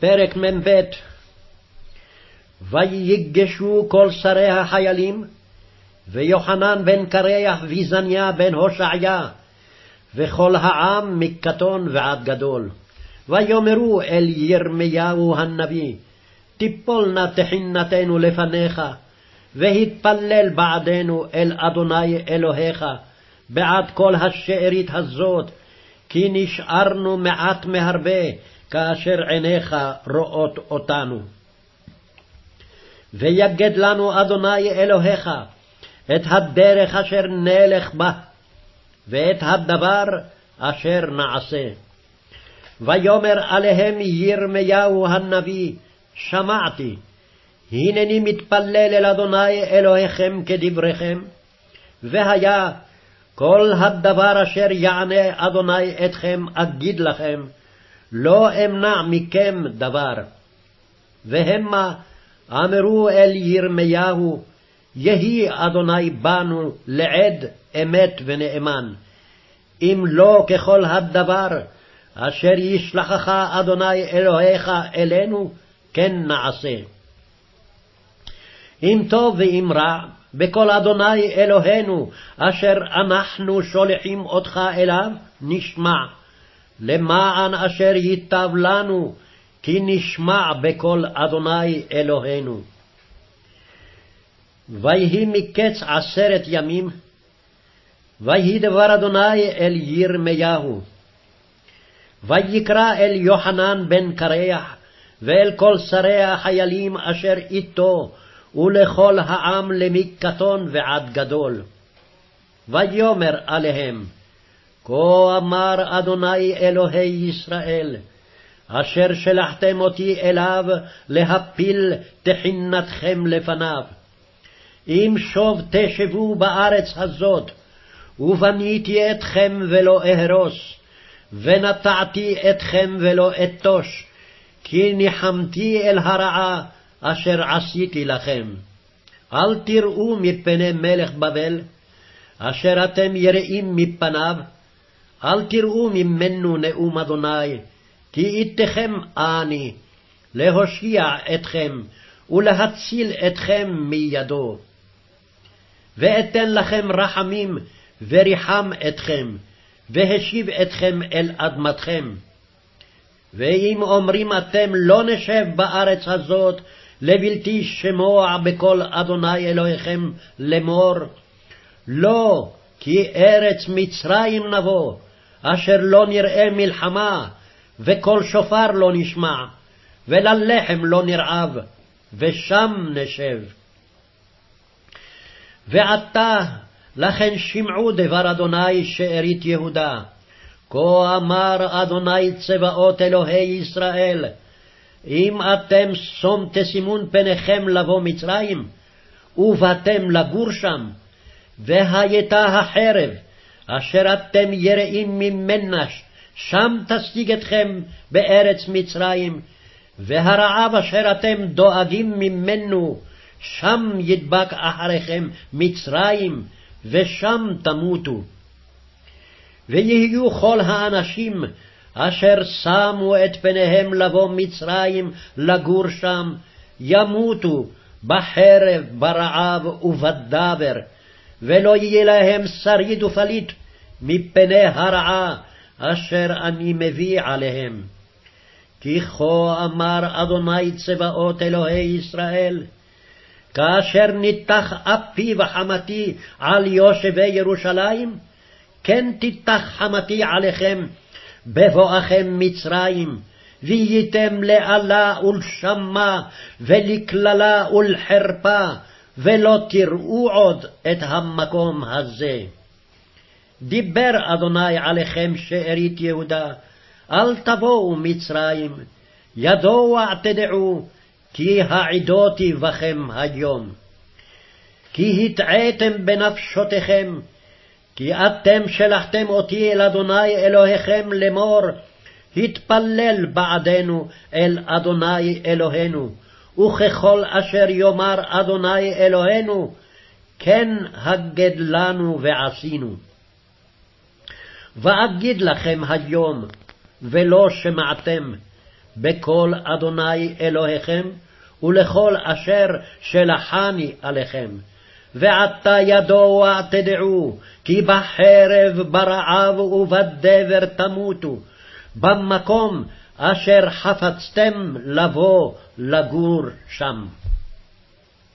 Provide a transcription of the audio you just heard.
פרק מ"ב ויגשו כל שרי החיילים, ויוחנן בן קרח ויזניה בן הושעיה, וכל העם מקטון ועד גדול. ויאמרו אל ירמיהו הנביא, תיפול נא תחינתנו לפניך, והתפלל בעדנו אל אדוני אלוהיך, בעד כל השארית הזאת, כי נשארנו מעט מהרבה, כאשר עיניך רואות אותנו. ויגד לנו אדוני אלוהיך את הדרך אשר נלך בה, ואת הדבר אשר נעשה. ויאמר עליהם ירמיהו הנביא, שמעתי, הנני מתפלל אל אדוני אלוהיכם כדבריכם, והיה כל הדבר אשר יענה אדוני אתכם אגיד לכם, לא אמנע מכם דבר. והמה אמרו אל ירמיהו, יהי אדוני בנו לעד אמת ונאמן. אם לא ככל הדבר אשר ישלחך אדוני אלוהיך אלינו, כן נעשה. אם טוב ואם רע, בקול אדוני אלוהינו, אשר אנחנו שולחים אותך אליו, נשמע. למען אשר ייטב לנו, כי נשמע בקול אדוני אלוהינו. ויהי מקץ עשרת ימים, ויהי דבר אדוני אל ירמיהו. ויקרא אל יוחנן בן קרח, ואל כל שרי החיילים אשר איתו, ולכל העם למקטון ועד גדול. ויאמר עליהם, כה אמר אדוני אלוהי ישראל, אשר שלחתם אותי אליו להפיל תחינתכם לפניו. אם שוב תשבו בארץ הזאת, ובניתי אתכם ולא אהרוס, ונטעתי אתכם ולא אתוש, כי ניחמתי אל הרעה אשר עשיתי לכם. אל תראו מפני מלך בבל, אשר אתם יראים מפניו, אל תראו ממנו נאום אדוני, כי איתכם אני, להושיע אתכם ולהציל אתכם מידו. ואתן לכם רחמים, וריחם אתכם, והשיב אתכם אל אדמתכם. ואם אומרים אתם לא נשב בארץ הזאת, לבלתי שמוע בקול אדוני אלוהיכם לאמור, לא, כי ארץ מצרים נבוא, אשר לא נראה מלחמה, וקול שופר לא נשמע, וללחם לא נרעב, ושם נשב. ועתה לכן שמעו דבר אדוני שארית יהודה. כה אמר אדוני צבאות אלוהי ישראל, אם אתם שום תשימון פניכם לבוא מצרים, ובאתם לגור שם, והייתה החרב, אשר אתם יראים ממנה, שם תשיג אתכם בארץ מצרים, והרעב אשר אתם דואגים ממנו, שם ידבק אחריכם מצרים, ושם תמותו. ויהיו כל האנשים אשר שמו את פניהם לבוא מצרים לגור שם, ימותו בחרב, ברעב ובדבר, ולא יהיה להם שריד ופליט מפני הרעה אשר אני מביא עליהם. כי כה אמר אדוני צבאות אלוהי ישראל, כאשר ניתח אפי וחמתי על יושבי ירושלים, כן תיתח חמתי עליכם בבואכם מצרים, והייתם לאלה ולשמה, ולקללה ולחרפה, ולא תראו עוד את המקום הזה. דיבר אדוני עליכם שארית יהודה, אל תבואו מצרים, ידוע תדעו, כי העידותי בכם היום. כי הטעיתם בנפשותיכם, כי אתם שלחתם אותי אל אדוני אלוהיכם לאמור, התפלל בעדנו אל אדוני אלוהינו, וככל אשר יאמר אדוני אלוהינו, כן הגד לנו ועשינו. ואגיד לכם היום, ולא שמעתם, בקול אדוני אלוהיכם, ולכל אשר שלחני עליכם. ועתה ידוע תדעו, כי בחרב, ברעב ובדבר תמותו, במקום אשר חפצתם לבוא לגור שם.